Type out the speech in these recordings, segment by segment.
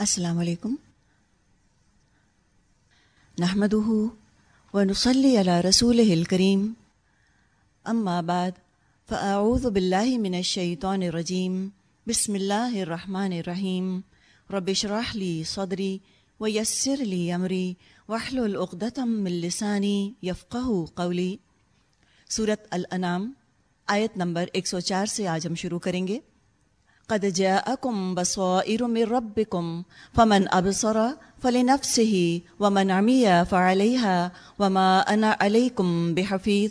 السلام علیکم۔ نحمد و نسلی علی رسول الکریم۔ اما بعد، فاعوذ باللہ من الشیطان الرجیم۔ بسم اللہ الرحمن الرحیم۔ رب اشرح لی صدری ویسر لی امری۔ واحلل عقدۃ من لسانی یفقہ قولی۔ صورت الانام آیت نمبر 104 سے آج ہم شروع کریں گے۔ قد جاءكم بصائر من ربكم، فمن ابصر فلنفسه ومن عمي فعليها وما انا عليكم بحفيظ۔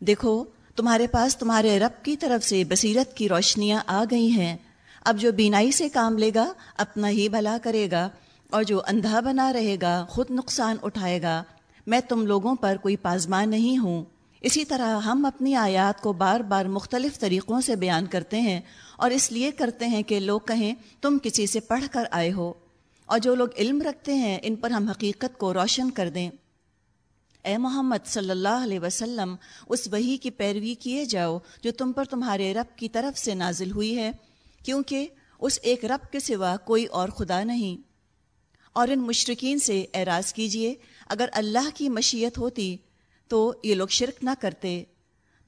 دیکھو، تمہارے پاس تمہارے رب کی طرف سے بصیرت کی روشنیاں آ گئی ہیں۔ اب جو بینائی سے کام لے گا، اپنا ہی بھلا کرے گا، اور جو اندھا بنا رہے گا، خود نقصان اٹھائے گا۔ میں تم لوگوں پر کوئی پازمان نہیں ہوں۔ اسی طرح ہم اپنی آیات کو بار بار مختلف طریقوں سے بیان کرتے ہیں اور اس لیے کرتے ہیں کہ لوگ کہیں تم کسی سے پڑھ کر آئے ہو اور جو لوگ علم رکھتے ہیں ان پر ہم حقیقت کو روشن کر دیں۔ اے محمد صلی اللہ علیہ وسلم، اس وہی کی پیروی کیے جاؤ جو تم پر تمہارے رب کی طرف سے نازل ہوئی ہے، کیونکہ اس ایک رب کے سوا کوئی اور خدا نہیں۔ اور ان مشرقین سے اعراض کیجیے، اگر اللہ کی مشیت ہوتی تو یہ لوگ شرک نہ کرتے۔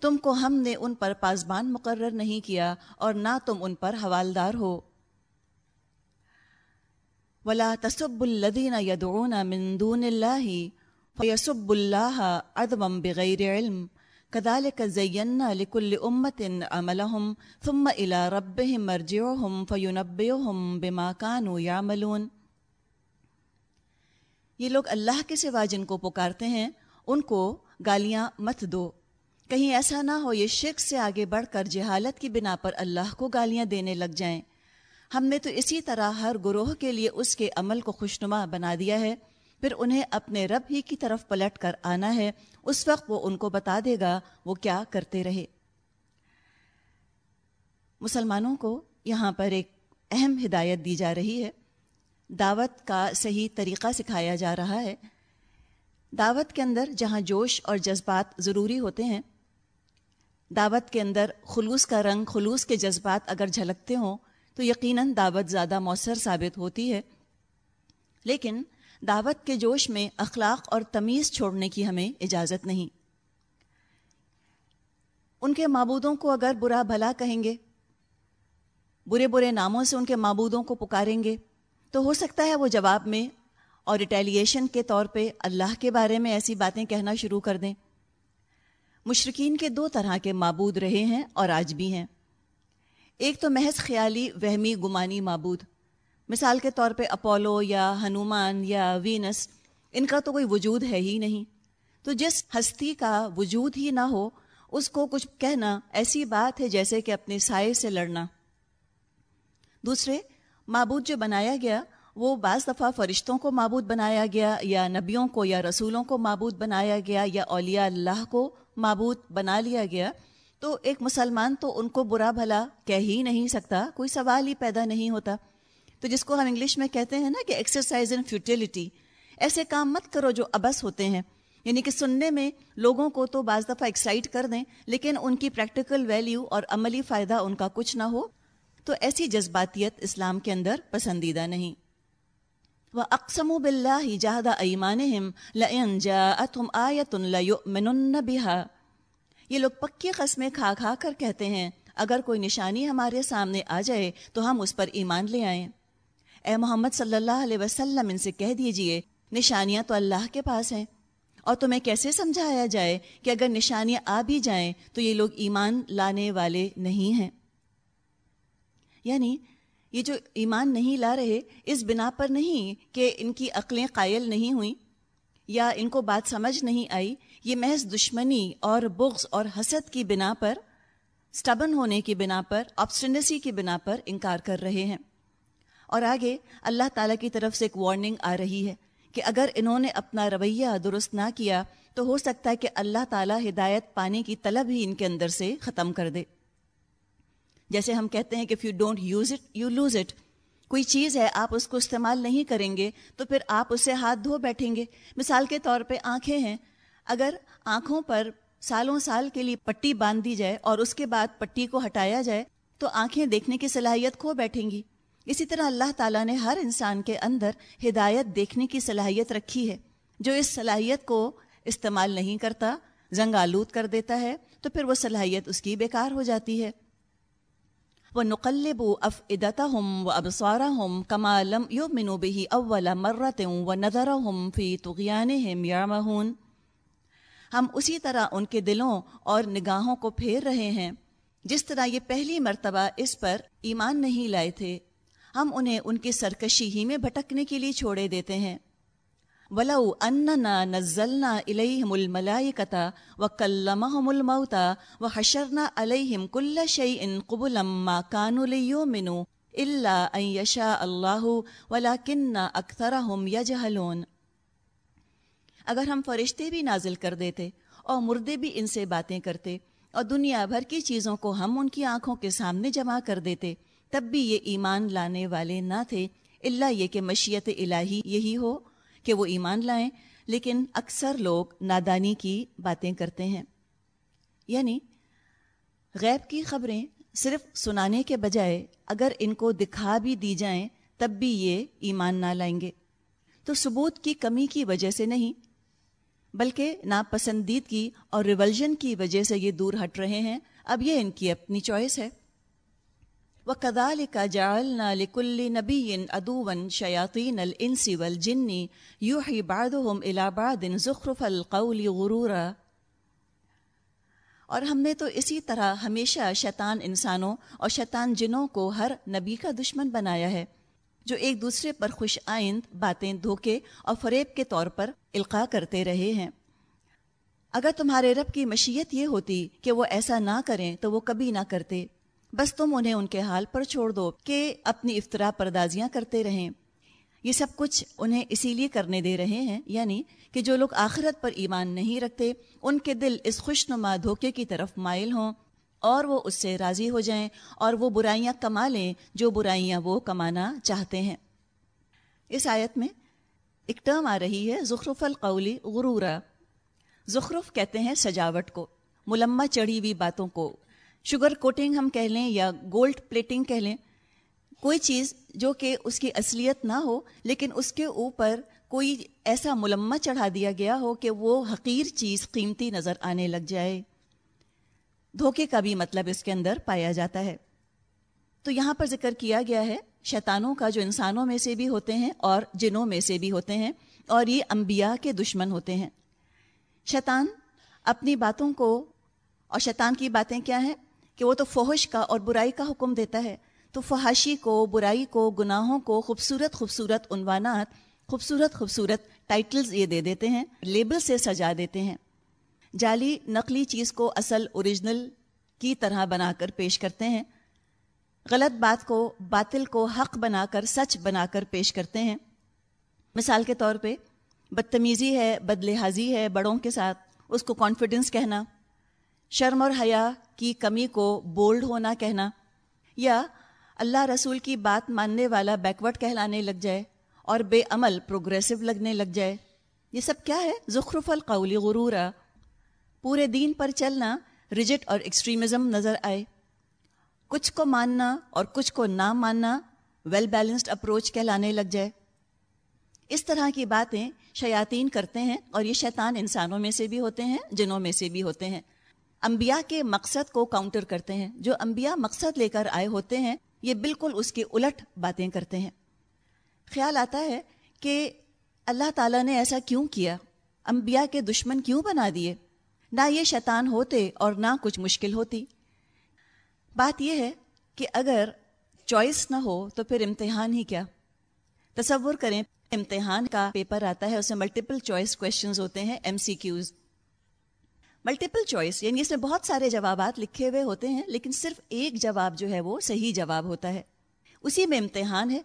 تم کو ہم نے ان پر پاسبان مقرر نہیں کیا اور نہ تم ان پر حوالدار ہو۔ ولا تصب الدین یدعون من دون اللہ فیسب اللہ ادم بغیر علم كذلك زينا لكل أمة عملهم ثم إلى ربهم مرجعهم فينبئهم بما كانوا يعملون۔ یہ لوگ اللہ کے سوا جن کو پکارتے ہیں، ان کو گالیاں مت دو۔ کہیں ایسا نہ ہو یہ شرک سے آگے بڑھ کر جہالت کی بنا پر اللہ کو گالیاں دینے لگ جائیں۔ ہم نے تو اسی طرح ہر گروہ کے لیے اس کے عمل کو خوشنما بنا دیا ہے۔ پھر انہیں اپنے رب ہی کی طرف پلٹ کر آنا ہے۔ اس وقت وہ ان کو بتا دے گا وہ کیا کرتے رہے۔ مسلمانوں کو یہاں پر ایک اہم ہدایت دی جا رہی ہے۔ دعوت کا صحیح طریقہ سکھایا جا رہا ہے۔ دعوت کے اندر جہاں جوش اور جذبات ضروری ہوتے ہیں، دعوت کے اندر خلوص کا رنگ، خلوص کے جذبات اگر جھلکتے ہوں تو یقیناً دعوت زیادہ مؤثر ثابت ہوتی ہے۔ لیکن دعوت کے جوش میں اخلاق اور تمیز چھوڑنے کی ہمیں اجازت نہیں۔ ان کے معبودوں کو اگر برا بھلا کہیں گے، برے برے ناموں سے ان کے معبودوں کو پکاریں گے، تو ہو سکتا ہے وہ جواب میں اور ریٹیلیشن کے طور پہ اللہ کے بارے میں ایسی باتیں کہنا شروع کر دیں۔ مشرقین کے دو طرح کے معبود رہے ہیں اور آج بھی ہیں۔ ایک تو محض خیالی، وہمی، گمانی معبود۔ مثال کے طور پہ اپولو یا ہنومان یا وینس، ان کا تو کوئی وجود ہے ہی نہیں۔ تو جس ہستی کا وجود ہی نہ ہو، اس کو کچھ کہنا ایسی بات ہے جیسے کہ اپنے سائے سے لڑنا۔ دوسرے، معبود جو بنایا گیا وہ بعض دفعہ فرشتوں کو معبود بنایا گیا، یا نبیوں کو، یا رسولوں کو معبود بنایا گیا، یا اولیاء اللہ کو معبود بنا لیا گیا۔ تو ایک مسلمان تو ان کو برا بھلا کہہ ہی نہیں سکتا، کوئی سوال ہی پیدا نہیں ہوتا۔ تو جس کو ہم انگلش میں کہتے ہیں نا کہ ایکسرسائز ان فیوٹیلیٹی ایسے کام مت کرو جو ابس ہوتے ہیں۔ یعنی کہ سننے میں لوگوں کو تو بعض دفعہ ایکسائٹ کر دیں، لیکن ان کی پریکٹیکل ویلیو اور عملی فائدہ ان کا کچھ نہ ہو۔ تو ایسی جذباتیت اسلام کے اندر پسندیدہ نہیں۔ وہ اقسم بلّہ جہد ایمان بہا یہ لوگ پکی قسمیں کھا کھا کر کہتے ہیں، اگر کوئی نشانی ہمارے سامنے آ جائے تو ہم اس پر ایمان لے آئیں۔ اے محمد صلی اللہ علیہ وسلم، ان سے کہہ دیجیے، نشانیاں تو اللہ کے پاس ہیں۔ اور تمہیں کیسے سمجھایا جائے کہ اگر نشانیاں آ بھی جائیں تو یہ لوگ ایمان لانے والے نہیں ہیں؟ یعنی یہ جو ایمان نہیں لا رہے، اس بنا پر نہیں کہ ان کی عقلیں قائل نہیں ہوئیں یا ان کو بات سمجھ نہیں آئی، یہ محض دشمنی اور بغض اور حسد کی بنا پر سٹبن ہونے کی بنا پر آپسٹنسی کی بنا پر انکار کر رہے ہیں۔ اور آگے اللہ تعالیٰ کی طرف سے ایک وارننگ آ رہی ہے کہ اگر انہوں نے اپنا رویہ درست نہ کیا تو ہو سکتا ہے کہ اللہ تعالیٰ ہدایت پانے کی طلب ہی ان کے اندر سے ختم کر دے۔ جیسے ہم کہتے ہیں کہ if you don't use it you lose it کوئی چیز ہے آپ اس کو استعمال نہیں کریں گے تو پھر آپ اسے ہاتھ دھو بیٹھیں گے۔ مثال کے طور پہ آنکھیں ہیں۔ اگر آنکھوں پر سالوں سال کے لیے پٹی باندھ دی جائے اور اس کے بعد پٹی کو ہٹایا جائے تو آنکھیں دیکھنے کی صلاحیت کھو بیٹھیں گی۔ اسی طرح اللہ تعالیٰ نے ہر انسان کے اندر ہدایت دیکھنے کی صلاحیت رکھی ہے۔ جو اس صلاحیت کو استعمال نہیں کرتا، زنگ آلود کر دیتا ہے تو پھر وہ صلاحیت اس کی بیکار ہو جاتی ہے۔ وہ نقلب اف ادتا ہم و ابسوارا ہم کمالم یو منوبی اول مرت و نظر ہم فی تغیان ہم اسی طرح ان کے دلوں اور نگاہوں کو پھیر رہے ہیں۔ جس طرح یہ پہلی مرتبہ اس پر ایمان نہیں لائے تھے، ہم انہیں ان کی سرکشی ہی میں بھٹکنے کے لیے چھوڑے دیتے ہیں۔ ولو اننا نزلنا الیہم الملائکتا وکلمہم الموتا وحشرنا علیہم کل شیئن قبلا ما کانو لیومنو الا ان یشاء اللہ ولیکن اکثرہم یجہلون اگر ہم فرشتے بھی نازل کر دیتے اور مردے بھی ان سے باتیں کرتے اور دنیا بھر کی چیزوں کو ہم ان کی آنکھوں کے سامنے جمع کر دیتے، تب بھی یہ ایمان لانے والے نہ تھے اللہ یہ کہ مشیت الہی یہی ہو۔ کہ وہ ایمان لائیں، لیکن اکثر لوگ نادانی کی باتیں کرتے ہیں۔ یعنی غیب کی خبریں صرف سنانے کے بجائے اگر ان کو دکھا بھی دی جائیں، تب بھی یہ ایمان نہ لائیں گے۔ تو ثبوت کی کمی کی وجہ سے نہیں، بلکہ ناپسندیدگی اور ریولژن کی وجہ سے یہ دور ہٹ رہے ہیں۔ اب یہ ان کی اپنی چوائس ہے۔ وہ کدال کا جال لکل نبی ادوون شیاطین الانس والجن یوحی بعضهم الى بعض زخرف القول غرورا۔ اور ہم نے تو اسی طرح ہمیشہ شیطان انسانوں اور شیطان جنوں کو ہر نبی کا دشمن بنایا ہے، جو ایک دوسرے پر خوش آئند باتیں دھوکے اور فریب کے طور پر القاع کرتے رہے ہیں۔ اگر تمہارے رب کی مشیت یہ ہوتی کہ وہ ایسا نہ کریں تو وہ کبھی نہ کرتے۔ بس تم انہیں ان کے حال پر چھوڑ دو کہ اپنی افطرا پردازیاں کرتے رہیں۔ یہ سب کچھ انہیں اسی لیے کرنے دے رہے ہیں یعنی کہ جو لوگ آخرت پر ایمان نہیں رکھتے، ان کے دل اس خوش نما دھوکے کی طرف مائل ہوں اور وہ اس سے راضی ہو جائیں اور وہ برائیاں کما لیں جو برائیاں وہ کمانا چاہتے ہیں۔ اس آیت میں ایک ٹرم آ رہی ہے، زخرف القولی غرورا۔ زخرف کہتے ہیں سجاوٹ کو ملما چڑھی ہوئی باتوں کو۔ شوگر کوٹنگ ہم کہہ لیں یا گولڈ پلیٹنگ کہہ لیں، کوئی چیز جو کہ اس کی اصلیت نہ ہو، لیکن اس کے اوپر کوئی ایسا ملما چڑھا دیا گیا ہو کہ وہ حقیر چیز قیمتی نظر آنے لگ جائے۔ دھوکے کا بھی مطلب اس کے اندر پایا جاتا ہے۔ تو یہاں پر ذکر کیا گیا ہے، شیطانوں کا جو انسانوں میں سے بھی ہوتے ہیں اور جنوں میں سے بھی ہوتے ہیں، اور یہ انبیاء کے دشمن ہوتے ہیں۔ شیطان اپنی باتوں کو، اور شیطان کی باتیں کیا ہیں؟ کہ وہ تو فوہش کا اور برائی کا حکم دیتا ہے۔ تو فحاشی کو، برائی کو، گناہوں کو خوبصورت خوبصورت عنوانات، خوبصورت خوبصورت ٹائٹلز یہ دے دیتے ہیں لیبل سے سجا دیتے ہیں۔ جعلی نقلی چیز کو اصل اوریجنل کی طرح بنا کر پیش کرتے ہیں۔ غلط بات کو، باطل کو حق بنا کر، سچ بنا کر پیش کرتے ہیں۔ مثال کے طور پہ، بدتمیزی ہے بد لحاظی ہے بڑوں کے ساتھ، اس کو کانفیڈنس کہنا۔ شرم اور حیا کی کمی کو بولڈ ہونا کہنا، یا اللہ رسول کی بات ماننے والا بیکورڈ کہلانے لگ جائے اور بے عمل پروگریسو لگنے لگ جائے۔ یہ سب کیا ہے؟ زخرف القولی غرورا۔ پورے دین پر چلنا ریجٹ اور ایکسٹریمزم نظر آئے۔ کچھ کو ماننا اور کچھ کو نہ ماننا ویل بیلنسڈ اپروچ کہلانے لگ جائے۔ اس طرح کی باتیں شیاطین کرتے ہیں اور یہ شیطان انسانوں میں سے بھی ہوتے ہیں، جنوں میں سے بھی ہوتے ہیں۔ انبیاء کے مقصد کو کاؤنٹر کرتے ہیں۔ جو انبیاء مقصد لے کر آئے ہوتے ہیں، یہ بالکل اس کے الٹ باتیں کرتے ہیں۔ خیال آتا ہے کہ اللہ تعالیٰ نے ایسا کیوں کیا؟ انبیاء کے دشمن کیوں بنا دیے؟ نہ یہ شیطان ہوتے اور نہ کچھ مشکل ہوتی۔ بات یہ ہے کہ اگر چوائس نہ ہو تو پھر امتحان ہی کیا؟ تصور کریں، امتحان کا پیپر آتا ہے اسے ملٹیپل چوائس کوشچنز ہوتے ہیں M C Qs multiple choice یعنی اس میں بہت سارے جوابات لکھے ہوئے ہوتے ہیں، لیکن صرف ایک جواب جو ہے وہ صحیح جواب ہوتا ہے۔ اسی میں امتحان ہے۔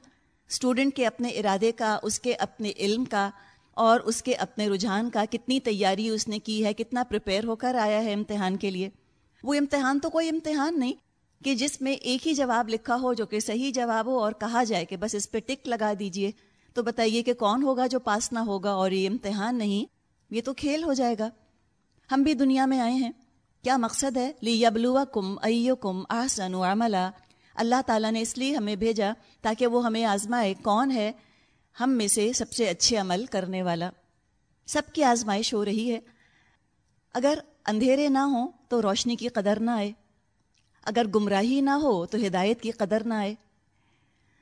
اسٹوڈنٹ کے اپنے ارادے کا، اس کے اپنے علم کا اور اس کے اپنے رجحان کا کتنی تیاری اس نے کی ہے، کتنا پریپیئر ہو کر آیا ہے امتحان کے لیے۔ وہ امتحان تو کوئی امتحان نہیں کہ جس میں ایک ہی جواب لکھا ہو جو کہ صحیح جواب ہو اور کہا جائے کہ بس اس پہ ٹک لگا دیجیے۔ تو بتائیے کہ کون ہوگا جو پاس نہ ہوگا اور یہ امتحان نہیں، یہ تو کھیل ہو جائے گا۔ ہم بھی دنیا میں آئے ہیں۔ کیا مقصد ہے؟ لی یبلوا کم ایو کم آسن عملہ اللہ تعالیٰ نے اس لیے ہمیں بھیجا تاکہ وہ ہمیں آزمائے کون ہے۔ ہم میں سے سب سے اچھے عمل کرنے والا۔ سب کی آزمائش ہو رہی ہے۔ اگر اندھیرے نہ ہوں تو روشنی کی قدر نہ آئے۔ اگر گمراہی نہ ہو تو ہدایت کی قدر نہ آئے۔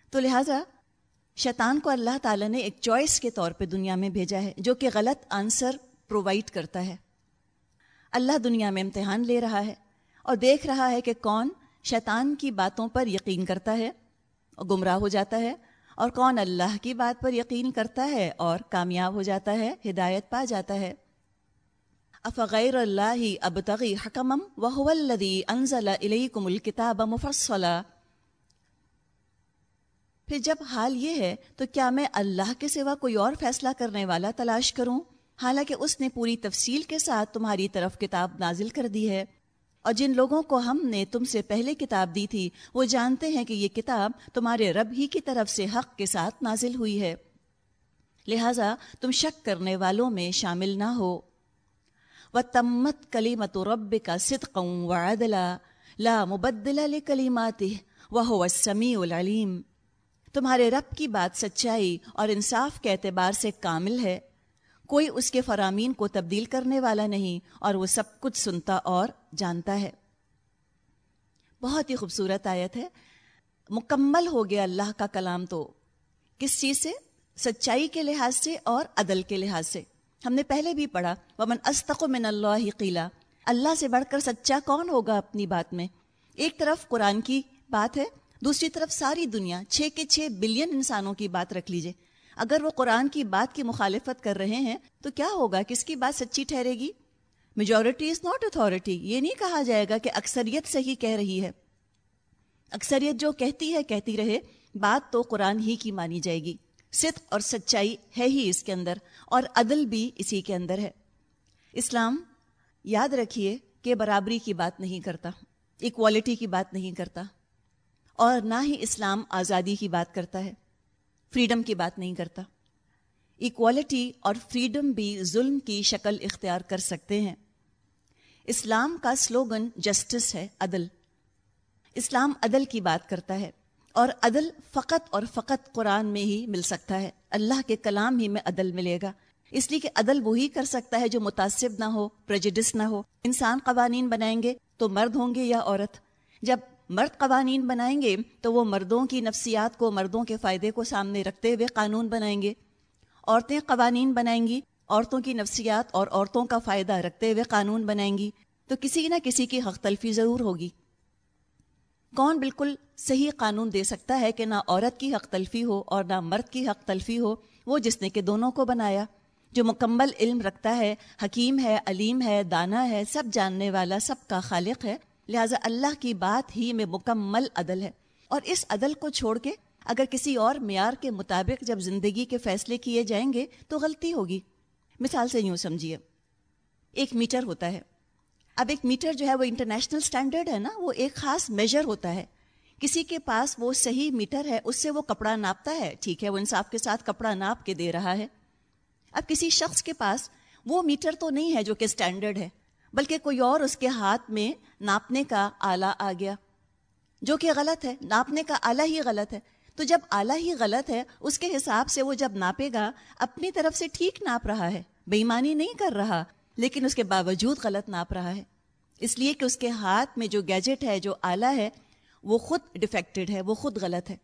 تو لہٰذا شیطان کو اللہ تعالیٰ نے ایک چوائس کے طور پہ دنیا میں بھیجا ہے جو کہ غلط آنسر پرووائڈ کرتا ہے۔ اللہ دنیا میں امتحان لے رہا ہے اور دیکھ رہا ہے کہ کون شیطان کی باتوں پر یقین کرتا ہے اور گمراہ ہو جاتا ہے اور کون اللہ کی بات پر یقین کرتا ہے اور کامیاب ہو جاتا ہے، ہدایت پا جاتا ہے۔ افغیر اللہ ابتغی حکمم وهو الذی انزل الیکم الکتاب مفصلا۔ پھر جب حال یہ ہے تو کیا میں اللہ کے سوا کوئی اور فیصلہ کرنے والا تلاش کروں؟ حالانکہ اس نے پوری تفصیل کے ساتھ تمہاری طرف کتاب نازل کر دی ہے۔ اور جن لوگوں کو ہم نے تم سے پہلے کتاب دی تھی، وہ جانتے ہیں کہ یہ کتاب تمہارے رب ہی کی طرف سے حق کے ساتھ نازل ہوئی ہے۔ لہذا تم شک کرنے والوں میں شامل نہ ہو۔ و تمت کلیمت و رب کا صدقوں و عدلا لا مبدل کلیمات وہ سمیع العلیم تمہارے رب کی بات سچائی اور انصاف کے اعتبار سے کامل ہے۔ کوئی اس کے فرامین کو تبدیل کرنے والا نہیں اور وہ سب کچھ سنتا اور جانتا ہے۔ بہت ہی خوبصورت آیت ہے۔ مکمل ہو گیا اللہ کا کلام تو۔ کس چیز سے؟ سچائی کے لحاظ سے اور عدل کے لحاظ سے۔ ہم نے پہلے بھی پڑھا، ومن استق من اللہ قیلا اللہ سے بڑھ کر سچا کون ہوگا اپنی بات میں؟ ایک طرف قرآن کی بات ہے، دوسری طرف ساری دنیا، چھ کے چھ بلین انسانوں کی بات رکھ لیجیے۔ اگر وہ قرآن کی بات کی مخالفت کر رہے ہیں، تو کیا ہوگا؟ کس کی بات سچی ٹھہرے گی؟ میجورٹی از ناٹ اتھارٹی یہ نہیں کہا جائے گا کہ اکثریت صحیح کہہ رہی ہے۔ اکثریت جو کہتی ہے، کہتی رہے۔ بات تو قرآن ہی کی مانی جائے گی۔ صدق اور سچائی ہے ہی اس کے اندر، اور عدل بھی اسی کے اندر ہے۔ اسلام، یاد رکھیے کہ برابری کی بات نہیں کرتا اکوالٹی کی بات نہیں کرتا، اور نہ ہی اسلام آزادی کی بات کرتا ہے۔ فریڈم کی بات نہیں کرتا۔ ایکوالٹی اور فریڈم بھی ظلم کی شکل اختیار کر سکتے ہیں۔ اسلام کا سلوگن جسٹس ہے عدل۔ اسلام عدل کی بات کرتا ہے اور عدل فقط اور فقط قرآن میں ہی مل سکتا ہے۔ اللہ کے کلام ہی میں عدل ملے گا۔ اس لیے کہ عدل وہی کر سکتا ہے جو متاثر نہ ہو پرجڈس نہ ہو۔ انسان قوانین بنائیں گے تو مرد ہوں گے یا عورت۔ جب مرد قوانین بنائیں گے تو وہ مردوں کی نفسیات کو، مردوں کے فائدے کو سامنے رکھتے ہوئے قانون بنائیں گے۔ عورتیں قوانین بنائیں گی، عورتوں کی نفسیات اور عورتوں کا فائدہ رکھتے ہوئے قانون بنائیں گی۔ تو کسی نہ کسی کی حق تلفی ضرور ہوگی۔ کون بالکل صحیح قانون دے سکتا ہے کہ نہ عورت کی حق تلفی ہو اور نہ مرد کی حق تلفی ہو؟ وہ جس نے کہ دونوں کو بنایا۔ جو مکمل علم رکھتا ہے، حکیم ہے، علیم ہے، دانا ہے، سب جاننے والا، سب کا خالق ہے۔ لہٰذا اللہ کی بات ہی میں مکمل عدل ہے۔ اور اس عدل کو چھوڑ کے اگر کسی اور معیار کے مطابق جب زندگی کے فیصلے کیے جائیں گے تو غلطی ہوگی۔ مثال سے یوں سمجھیے، ایک میٹر ہوتا ہے۔ اب ایک میٹر جو ہے وہ انٹرنیشنل اسٹینڈرڈ ہے نا، وہ ایک خاص میجر ہوتا ہے۔ کسی کے پاس وہ صحیح میٹر ہے، اس سے وہ کپڑا ناپتا ہے، ٹھیک ہے، وہ انصاف کے ساتھ کپڑا ناپ کے دے رہا ہے۔ اب کسی شخص کے پاس وہ میٹر تو نہیں ہے جو کہ اسٹینڈرڈ ہے۔ بلکہ کوئی اور اس کے ہاتھ میں ناپنے کا آلہ آ گیا۔ جو کہ غلط ہے، ناپنے کا آلہ ہی غلط ہے۔ تو جب آلہ ہی غلط ہے، اس کے حساب سے وہ جب ناپے گا، اپنی طرف سے ٹھیک ناپ رہا ہے بےمانی نہیں کر رہا، لیکن اس کے باوجود غلط ناپ رہا ہے۔ اس لیے کہ اس کے ہاتھ میں جو گیجٹ ہے، جو آلہ ہے، وہ خود ڈیفیکٹڈ ہے، وہ خود غلط ہے۔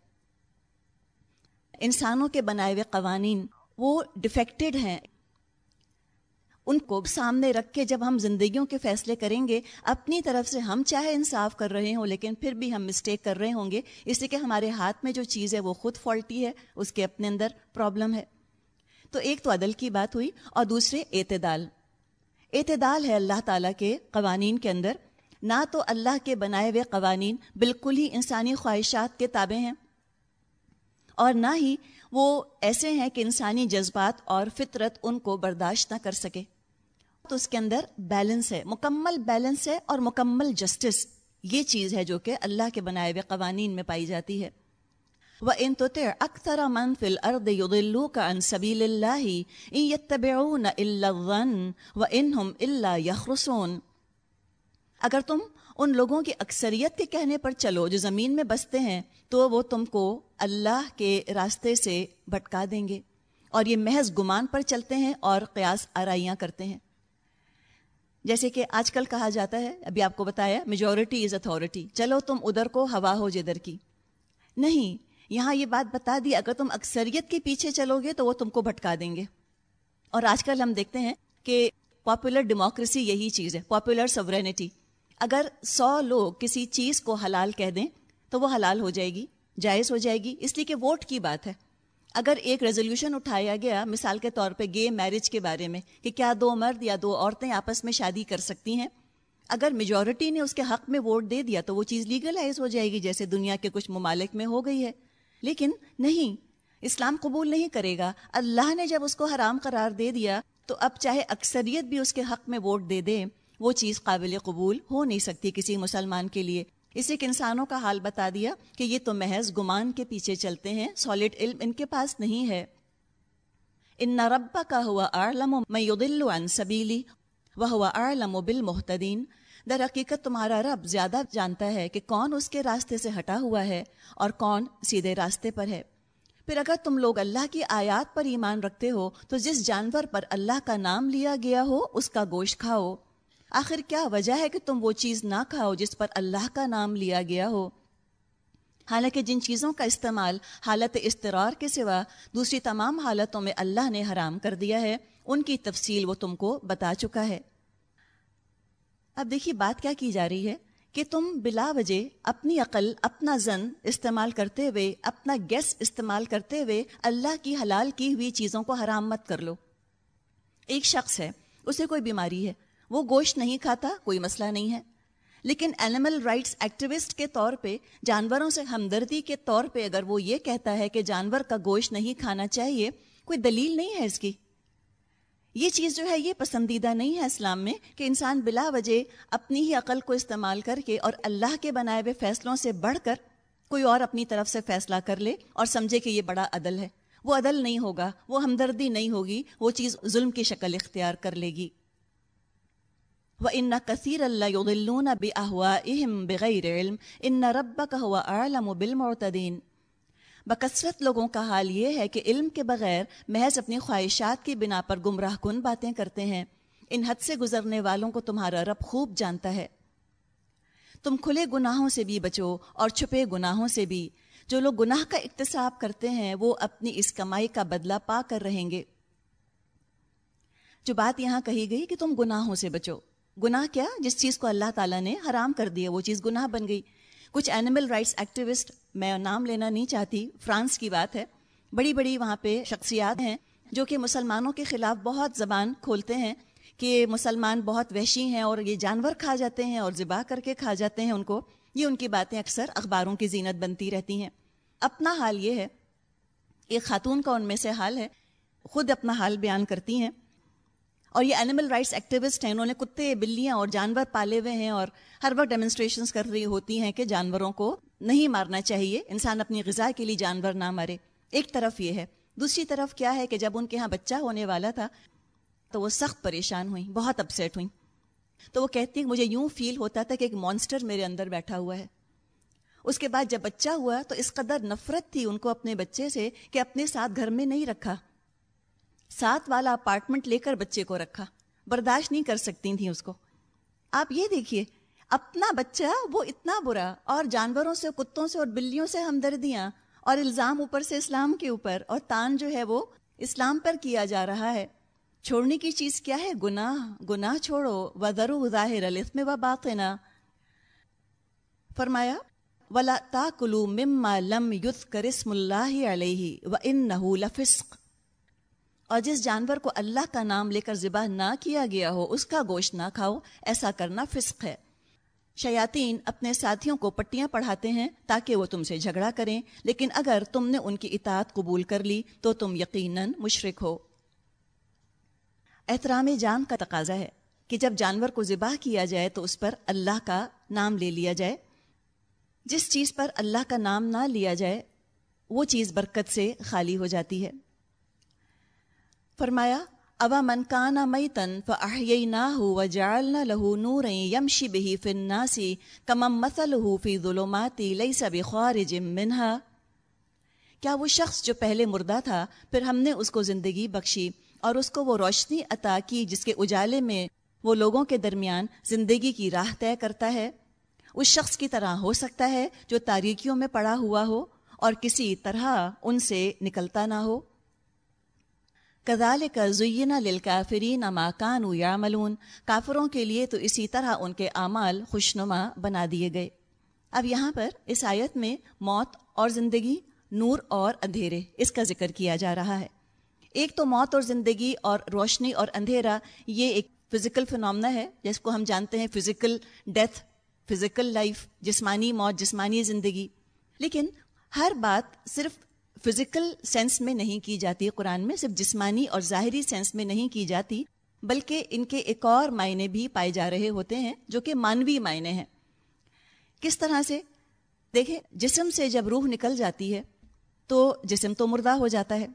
انسانوں کے بنائے ہوئے قوانین وہ ڈیفیکٹڈ ہیں ان کو سامنے رکھ کے جب ہم زندگیوں کے فیصلے کریں گے، اپنی طرف سے ہم چاہے انصاف کر رہے ہوں، لیکن پھر بھی ہم مسٹیک کر رہے ہوں گے۔ اس لیے کہ ہمارے ہاتھ میں جو چیز ہے وہ خود فالٹی ہے، اس کے اپنے اندر پرابلم ہے۔ تو ایک تو عدل کی بات ہوئی اور دوسرے اعتدال۔ اعتدال ہے اللہ تعالیٰ کے قوانین کے اندر۔ نہ تو اللہ کے بنائے ہوئے قوانین بالکل ہی انسانی خواہشات کے تابع ہیں، اور نہ ہی وہ ایسے ہیں کہ انسانی جذبات اور فطرت ان کو برداشت نہ کر سکے۔ تو اس کے اندر بیلنس ہے، مکمل بیلنس ہے اور مکمل جسٹس یہ چیز ہے جو کہ اللہ کے بنائے ہوئے قوانین میں پائی جاتی ہے۔ وہ ان تو اکثر منفل ارد یو کا ان سبیل اللہ و ان ہم اللہ یخرسون اگر تم ان لوگوں کی اکثریت کے کہنے پر چلو جو زمین میں بستے ہیں، تو وہ تم کو اللہ کے راستے سے بھٹکا دیں گے اور یہ محض گمان پر چلتے ہیں اور قیاس آرائیاں کرتے ہیں۔ جیسے کہ آج کل کہا جاتا ہے، ابھی آپ کو بتایا میجورٹی از اتھارٹی چلو تم ادھر کو، ہوا ہو جدھر کی۔ نہیں، یہاں یہ بات بتا دی، اگر تم اکثریت کے پیچھے چلو گے تو وہ تم کو بھٹکا دیں گے۔ اور آج کل ہم دیکھتے ہیں کہ پاپولر ڈیموکریسی یہی چیز ہے پاپولر سورینٹی اگر سو لوگ کسی چیز کو حلال کہہ دیں تو وہ حلال ہو جائے گی، جائز ہو جائے گی، اس لیے کہ ووٹ کی بات ہے۔ اگر ایک ریزولوشن اٹھایا گیا، مثال کے طور پہ گے میرج کے بارے میں کہ کیا دو مرد یا دو عورتیں آپس میں شادی کر سکتی ہیں؟ اگر میجورٹی نے اس کے حق میں ووٹ دے دیا تو وہ چیز لیگلائز ہو جائے گی، جیسے دنیا کے کچھ ممالک میں ہو گئی ہے۔ لیکن نہیں، اسلام قبول نہیں کرے گا۔ اللہ نے جب اس کو حرام قرار دے دیا تو اب چاہے اکثریت بھی اس کے حق میں ووٹ دے دے، وہ چیز قابل قبول ہو نہیں سکتی کسی مسلمان کے لیے۔ اس ایک انسانوں کا حال بتا دیا کہ یہ تو محض گمان کے پیچھے چلتے ہیں سالڈ علم ان کے پاس نہیں ہے۔ ان نہ ربا کا ہوا آرلم عن سبیلی وہ ہوا آرلم و بل در حقیقت تمہارا رب زیادہ جانتا ہے کہ کون اس کے راستے سے ہٹا ہوا ہے اور کون سیدھے راستے پر ہے۔ پھر اگر تم لوگ اللہ کی آیات پر ایمان رکھتے ہو، تو جس جانور پر اللہ کا نام لیا گیا ہو، اس کا گوشت کھاؤ۔ آخر کیا وجہ ہے کہ تم وہ چیز نہ کھاؤ جس پر اللہ کا نام لیا گیا ہو؟ حالانکہ جن چیزوں کا استعمال حالت استرار کے سوا دوسری تمام حالتوں میں اللہ نے حرام کر دیا ہے، ان کی تفصیل وہ تم کو بتا چکا ہے۔ اب دیکھیے بات کیا کی جا رہی ہے کہ تم بلا وجہ اپنی عقل، اپنا زن استعمال کرتے ہوئے، اپنا گیس استعمال کرتے ہوئے اللہ کی حلال کی ہوئی چیزوں کو حرام مت کر لو۔ ایک شخص ہے، اسے کوئی بیماری ہے۔ وہ گوشت نہیں کھاتا، کوئی مسئلہ نہیں ہے۔ لیکن اینیمل رائٹس ایکٹیوسٹ کے طور پہ، جانوروں سے ہمدردی کے طور پہ اگر وہ یہ کہتا ہے کہ جانور کا گوشت نہیں کھانا چاہیے، کوئی دلیل نہیں ہے اس کی۔ یہ چیز جو ہے، یہ پسندیدہ نہیں ہے اسلام میں کہ انسان بلا وجہ اپنی ہی عقل کو استعمال کر کے اور اللہ کے بنائے ہوئے فیصلوں سے بڑھ کر کوئی اور اپنی طرف سے فیصلہ کر لے اور سمجھے کہ یہ بڑا عدل ہے۔ وہ عدل نہیں ہوگا، وہ ہمدردی نہیں ہوگی، وہ چیز ظلم کی شکل اختیار کر لے گی۔ وہ ان کثیر اللہ بے احوا بغیر علم ان رب کا ہوا عالم و بالمعتدین بکثرت لوگوں کا حال یہ ہے کہ علم کے بغیر محض اپنی خواہشات کی بنا پر گمراہ کن باتیں کرتے ہیں۔ ان حد سے گزرنے والوں کو تمہارا رب خوب جانتا ہے۔ تم کھلے گناہوں سے بھی بچو اور چھپے گناہوں سے بھی۔ جو لوگ گناہ کا اقتصاب کرتے ہیں، وہ اپنی اس کمائی کا بدلہ پا کر رہیں گے۔ جو بات یہاں کہی گئی کہ تم گناہوں سے بچو گناہ کیا جس چیز کو اللہ تعالیٰ نے حرام کر دیا؟ وہ چیز گناہ بن گئی۔ کچھ اینیمل رائٹس ایکٹیوسٹ میں نام لینا نہیں چاہتی، فرانس کی بات ہے۔ بڑی بڑی وہاں پہ شخصیات ہیں جو کہ مسلمانوں کے خلاف بہت زبان کھولتے ہیں کہ مسلمان بہت وحشی ہیں اور یہ جانور کھا جاتے ہیں اور ذبح کر کے کھا جاتے ہیں ان کو۔ یہ ان کی باتیں اکثر اخباروں کی زینت بنتی رہتی ہیں۔ اپنا حال یہ ہے، ایک خاتون کا ان میں سے حال ہے۔ خود اپنا حال بیان کرتی ہیں۔ اور یہ اینیمل رائٹس ایکٹیوسٹ ہیں، انہوں نے کتے، بلیاں اور جانور پالے ہوئے ہیں اور ہر وقت ڈیمونسٹریشنس کر رہی ہوتی ہیں کہ جانوروں کو نہیں مارنا چاہیے، انسان اپنی غذا کے لیے جانور نہ مارے۔ ایک طرف یہ ہے۔ دوسری طرف کیا ہے کہ جب ان کے ہاں بچہ ہونے والا تھا، تو وہ سخت پریشان ہوئیں، بہت اپسیٹ ہوئیں۔ تو وہ کہتی ہیں، مجھے یوں فیل ہوتا تھا کہ ایک مانسٹر میرے اندر بیٹھا ہوا ہے۔ اس کے بعد جب بچہ ہوا تو اس قدر نفرت تھی ان کو اپنے بچے سے کہ اپنے ساتھ گھر میں نہیں رکھا۔ ساتھ والا اپارٹمنٹ لے کر بچے کو رکھا۔ برداشت نہیں کر سکتی تھیں اس کو۔ آپ یہ دیکھیے، اپنا بچہ وہ اتنا برا اور جانوروں سے، کتوں سے اور بلیوں سے ہمدردیاں اور الزام اوپر سے اسلام کے اوپر اور تان جو ہے وہ اسلام پر کیا جا رہا ہے۔ چھوڑنے کی چیز کیا ہے؟ گناہ۔ گناہ چھوڑو۔ و درو ظاہر الاسم و باقنا فرمایا، ولا تا کلو مما لم یوت کرسم اللہ علیہ و ان لفسق۔ اور جس جانور کو اللہ کا نام لے کر ذبح نہ کیا گیا ہو، اس کا گوشت نہ کھاؤ، ایسا کرنا فسق ہے۔ شیاطین اپنے ساتھیوں کو پٹیاں پڑھاتے ہیں تاکہ وہ تم سے جھگڑا کریں، لیکن اگر تم نے ان کی اطاعت قبول کر لی تو تم یقیناً مشرق ہو۔ احترام جان کا تقاضا ہے کہ جب جانور کو ذبح کیا جائے تو اس پر اللہ کا نام لے لیا جائے۔ جس چیز پر اللہ کا نام نہ لیا جائے، وہ چیز برکت سے خالی ہو جاتی ہے۔ فرمایا، ابا من کانا مئی تن نہ ہو و جالنا لہو نور یمشی بہی فناسی کمم مسل ہو فی ظلماتی لئی سب منہا کیا وہ شخص جو پہلے مردہ تھا، پھر ہم نے اس کو زندگی بخشی اور اس کو وہ روشنی عطا کی جس کے اجالے میں وہ لوگوں کے درمیان زندگی کی راہ طے کرتا ہے؟ اس شخص کی طرح ہو سکتا ہے جو تاریکیوں میں پڑا ہوا ہو اور کسی طرح ان سے نکلتا نہ ہو؟ کدال کا زینا للکافرین اما کانو یا ملون کافروں کے لیے تو اسی طرح ان کے اعمال خوشنما بنا دیے گئے۔ اب یہاں پر اس آیت میں موت اور زندگی، نور اور اندھیرے، اس کا ذکر کیا جا رہا ہے۔ ایک تو موت اور زندگی اور روشنی اور اندھیرا، یہ ایک فزیکل فنامنا ہے، جس کو ہم جانتے ہیں فزیکل ڈیتھ فزیکل لائف جسمانی موت، جسمانی زندگی۔ لیکن ہر بات صرف فزیکل سینس میں نہیں کی جاتی قرآن میں، صرف جسمانی اور ظاہری سینس میں نہیں کی جاتی، بلکہ ان کے ایک اور معنی بھی پائے جا رہے ہوتے ہیں جو کہ مانوی معنی ہیں۔ کس طرح سے؟ دیکھیں، جسم سے جب روح نکل جاتی ہے تو جسم تو مردہ ہو جاتا ہے۔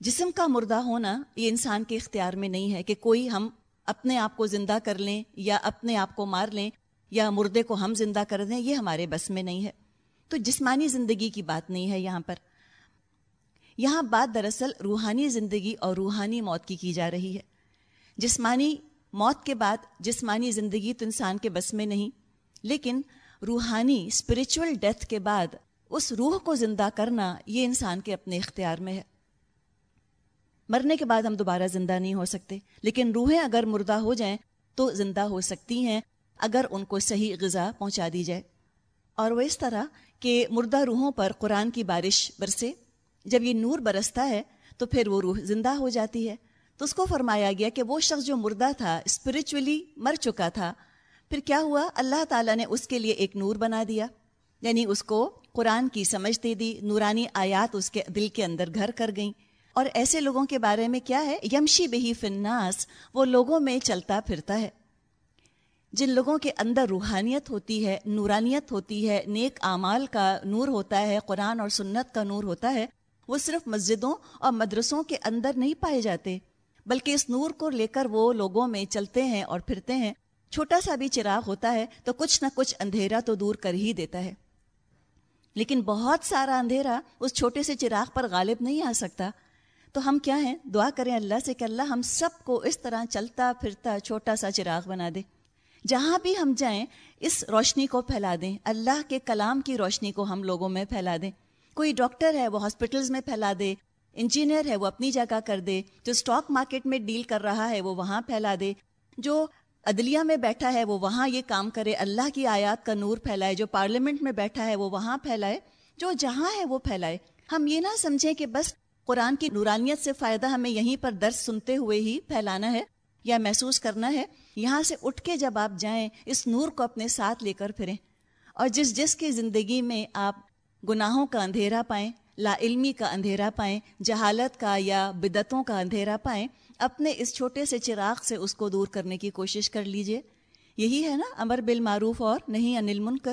جسم کا مردہ ہونا یہ انسان کے اختیار میں نہیں ہے کہ کوئی ہم اپنے آپ کو زندہ کر لیں یا اپنے آپ کو مار لیں یا مردے کو ہم زندہ کر دیں، یہ ہمارے بس میں نہیں ہے۔ تو جسمانی زندگی کی بات نہیں ہے یہاں پر۔ یہاں بات دراصل روحانی زندگی اور روحانی موت کی کی جا رہی ہے۔ جسمانی موت کے بعد جسمانی زندگی تو انسان کے بس میں نہیں، لیکن روحانی اسپرچل ڈیتھ کے بعد اس روح کو زندہ کرنا یہ انسان کے اپنے اختیار میں ہے۔ مرنے کے بعد ہم دوبارہ زندہ نہیں ہو سکتے، لیکن روحیں اگر مردہ ہو جائیں تو زندہ ہو سکتی ہیں اگر ان کو صحیح غذا پہنچا دی جائے۔ اور وہ اس طرح کہ مردہ روحوں پر قرآن کی بارش برسے۔ جب یہ نور برستا ہے تو پھر وہ روح زندہ ہو جاتی ہے۔ تو اس کو فرمایا گیا کہ وہ شخص جو مردہ تھا اسپرچولی مر چکا تھا۔ پھر کیا ہوا؟ اللہ تعالیٰ نے اس کے لیے ایک نور بنا دیا۔ یعنی اس کو قرآن کی سمجھ دے دی، نورانی آیات اس کے دل کے اندر گھر کر گئیں۔ اور ایسے لوگوں کے بارے میں کیا ہے؟ یمشی بہی فناس وہ لوگوں میں چلتا پھرتا ہے۔ جن لوگوں کے اندر روحانیت ہوتی ہے، نورانیت ہوتی ہے، نیک اعمال کا نور ہوتا ہے، قرآن اور سنت کا نور ہوتا ہے، وہ صرف مسجدوں اور مدرسوں کے اندر نہیں پائے جاتے، بلکہ اس نور کو لے کر وہ لوگوں میں چلتے ہیں اور پھرتے ہیں۔ چھوٹا سا بھی چراغ ہوتا ہے تو کچھ نہ کچھ اندھیرا تو دور کر ہی دیتا ہے۔ لیکن بہت سارا اندھیرا اس چھوٹے سے چراغ پر غالب نہیں آ سکتا۔ تو ہم کیا ہیں؟ دعا کریں اللہ سے کہ اللہ ہم سب کو اس طرح چلتا پھرتا چھوٹا سا چراغ بنا دے۔ جہاں بھی ہم جائیں، اس روشنی کو پھیلا دیں۔ اللہ کے کلام کی روشنی کو ہم لوگوں میں پھیلا دیں۔ کوئی ڈاکٹر ہے، وہ ہاسپٹلز میں پھیلا دے۔ انجینئر ہے، وہ اپنی جگہ کر دے۔ جو اسٹاک مارکیٹ میں ڈیل کر رہا ہے، وہ وہاں پھیلا دے۔ جو عدلیہ میں بیٹھا ہے، وہ وہاں یہ کام کرے۔ اللہ کی آیات کا نور پھیلائے۔ جو پارلیمنٹ میں بیٹھا ہے، وہ وہاں پھیلائے۔ جو جہاں ہے، وہ پھیلائے۔ ہم یہ نہ سمجھیں کہ بس قرآن کی نورانیت سے فائدہ ہمیں یہیں پر درس سنتے ہوئے ہی پھیلانا ہے۔ یا محسوس کرنا ہے، یہاں سے اٹھ کے جب آپ جائیں، اس نور کو اپنے ساتھ لے کر پھریں۔ اور جس جس کی زندگی میں آپ گناہوں کا اندھیرا پائیں، لا علمی کا اندھیرا پائیں، جہالت کا یا بدتوں کا اندھیرا پائیں، اپنے اس چھوٹے سے چراغ سے اس کو دور کرنے کی کوشش کر لیجیے۔ یہی ہے نا، امر بالمعروف اور نہیں انل منکر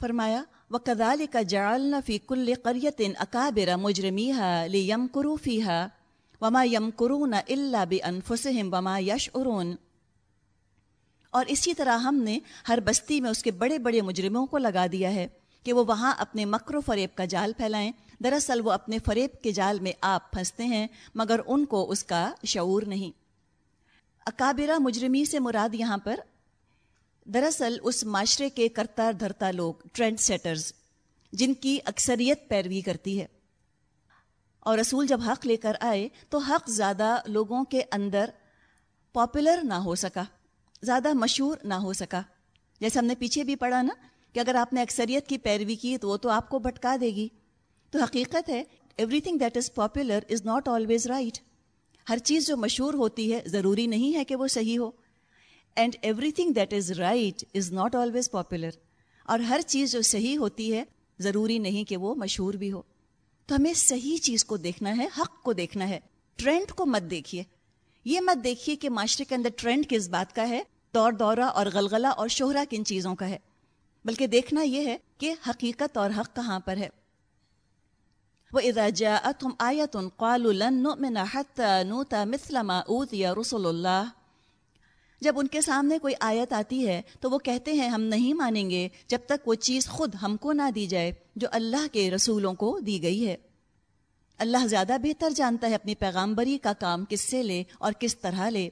فرمایا و کدال کا جال فی کل قریت اکابر مجرمی ہا یم قروفی وما یم قرون اللہ بنفسم وما یش ارون اور اسی طرح ہم نے ہر بستی میں اس کے بڑے بڑے مجرموں کو لگا دیا ہے کہ وہ وہاں اپنے مکر و فریب کا جال پھیلائیں۔ دراصل وہ اپنے فریب کے جال میں آپ پھنستے ہیں، مگر ان کو اس کا شعور نہیں۔ اکابرہ مجرمی سے مراد یہاں پر، دراصل اس معاشرے کے کرتا دھرتا لوگ ٹرینڈ سیٹرز جن کی اکثریت پیروی کرتی ہے۔ اور رسول جب حق لے کر آئے تو حق زیادہ لوگوں کے اندر پاپولر نہ ہو سکا، زیادہ مشہور نہ ہو سکا۔ جیسے ہم نے پیچھے بھی پڑھا نا کہ اگر آپ نے اکثریت کی پیروی کی تو وہ تو آپ کو بھٹکا دے گی۔ تو حقیقت ہے everything that is popular is not always right ہر چیز جو مشہور ہوتی ہے، ضروری نہیں ہے کہ وہ صحیح ہو۔ And everything that is right is not always popular اور ہر چیز جو صحیح ہوتی ہے، ضروری نہیں کہ وہ مشہور بھی ہو۔ تو ہمیں صحیح چیز کو دیکھنا ہے، حق کو دیکھنا ہے۔ ٹرینڈ کو مت دیکھیے۔ یہ مت دیکھیے کہ معاشرے کے اندر ٹرینڈ کس بات کا ہے، دور دورہ اور غلغلہ اور شہرا کن چیزوں کا ہے۔ بلکہ دیکھنا یہ ہے کہ حقیقت اور حق کہاں پر ہے۔ وہ اداجا تم آیتن قالن نوتا مسلم اوت یا رسول اللہ جب ان کے سامنے کوئی آیت آتی ہے تو وہ کہتے ہیں، ہم نہیں مانیں گے جب تک وہ چیز خود ہم کو نہ دی جائے جو اللہ کے رسولوں کو دی گئی ہے۔ اللہ زیادہ بہتر جانتا ہے اپنی پیغامبری کا کام کس سے لے اور کس طرح لے۔